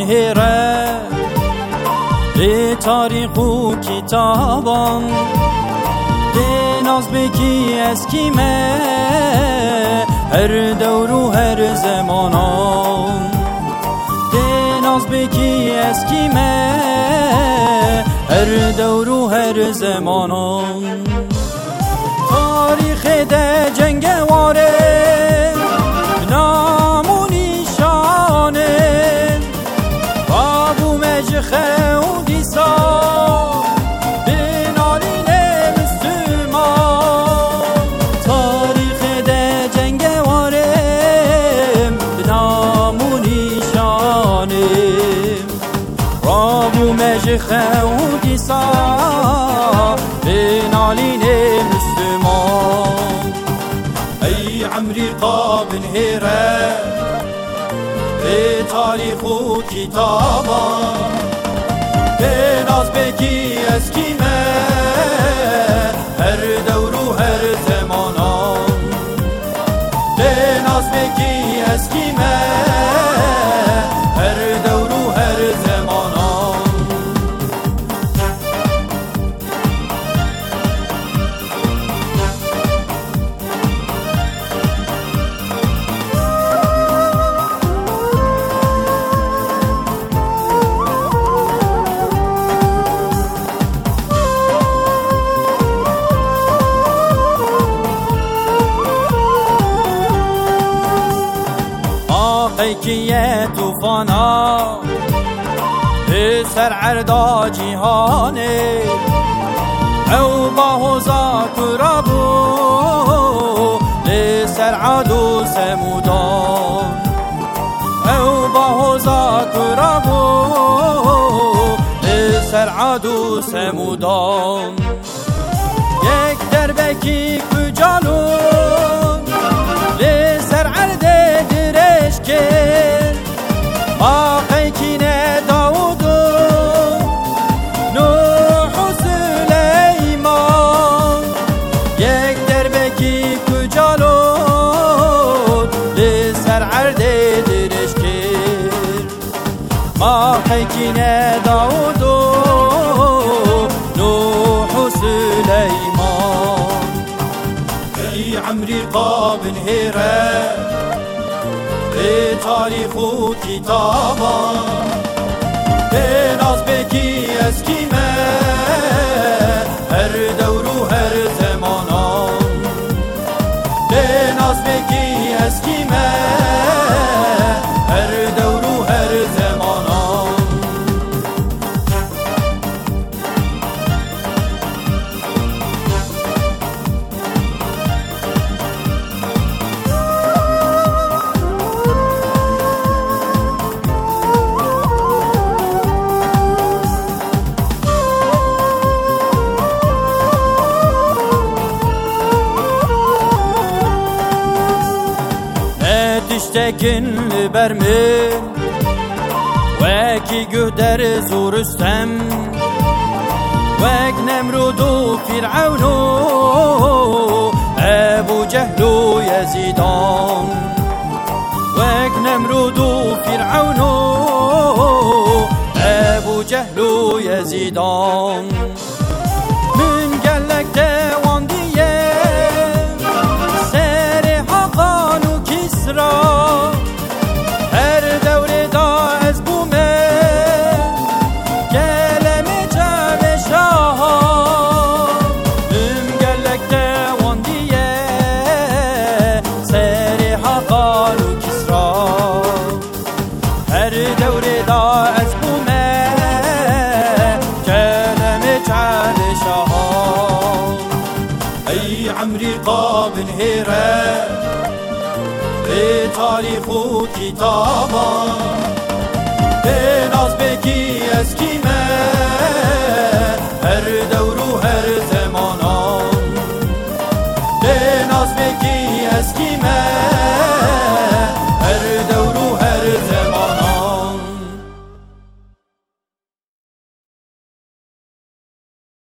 هیره. به تاریخ و کتابان ده ناز بکی از کیمه هر دور و هر زمانان ده ناز از کیمه هر دور و هر زمانان تاریخ ده شيخه ودي صار بين علينا مسلمان أي عمري قابل هيرة بتاريخ وكتابة بناس بكي أسكيمة کیه توفانا سر عردا جیهانه. او با هزا کرابو لسر عدو سمودان او با هزا کرابو لسر عدو سمودان یک دربکی کجالون gel. Ah, Akekine Davud'u Nuh'u Süleyman. Yek derbeki kucalot Li ser'erde dirişkir Akekine ah, Davud'u Nuh'u Süleyman. Ey amri qabil hirer و نوح تشتكن لبرميل واكي جهدر زور السم واك نمرود فرعون ابو جهل يزيدان واك نمرود فرعون ابو جهل يزيدان عمری قابل هیره به تاریخ و کتابا به ناز بگی از کیمه هر دور و هر زمانان به ناز بگی از کیمه